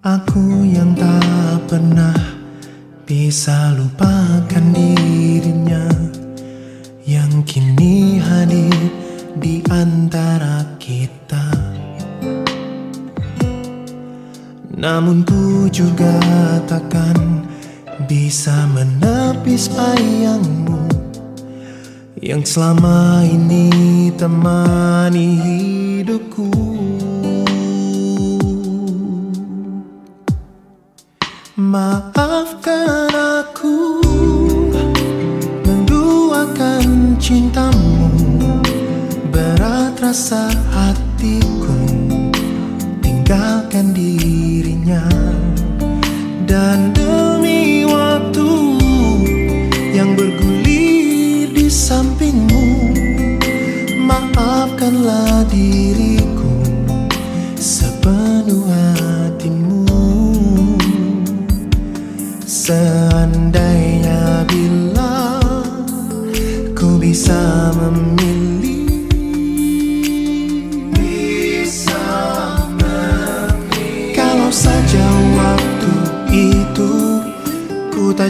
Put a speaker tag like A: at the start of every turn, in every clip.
A: Aku yang tak pernah bisa lupakan dirinya Yang kini hadir di antara kita. Namun ku juga takkan bisa menepis bayangmu Yang selama ini temani rasa hatiku. Tinggalkan dirinya. Dan demi waktu Yang bergulir di sampingmu Maafkanlah diriku Sepenuh hatimu. Seandainya bila ku bisa memilih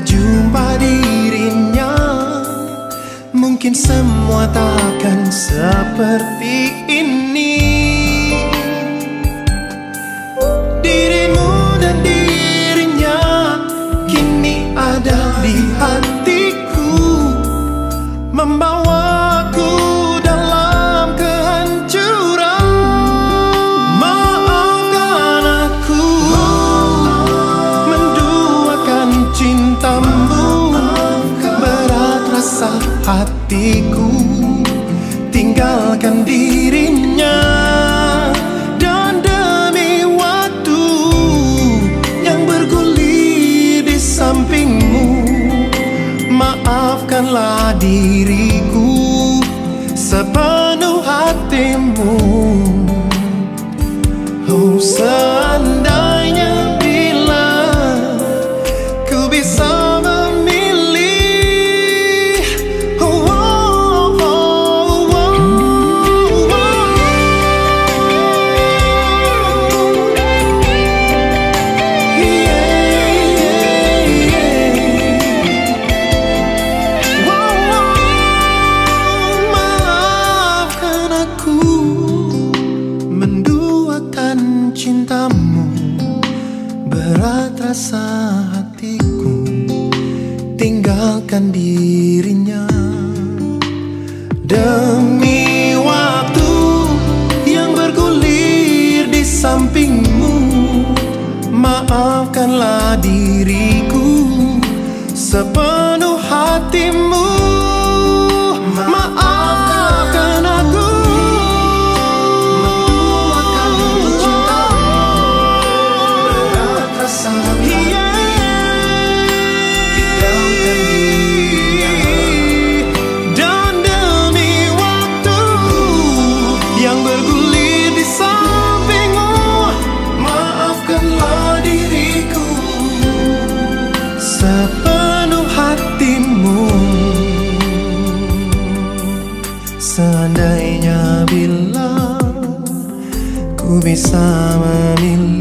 A: jumpa dirinya. Mungkin semua takkan seperti ini. Dirimu dan dirinya kini ada di hatiku. Membawaku hatiku. Tinggalkan dirinya. Dan demi waktu Yang bergulir di sampingmu Maafkanlah diriku Sepenuh hatimu hatiku Tinggalkan dirinya. Demi waktu yang bergulir di sampingmu Maafkanlah diriku. Sepenuh hatimu වෙසාවමින්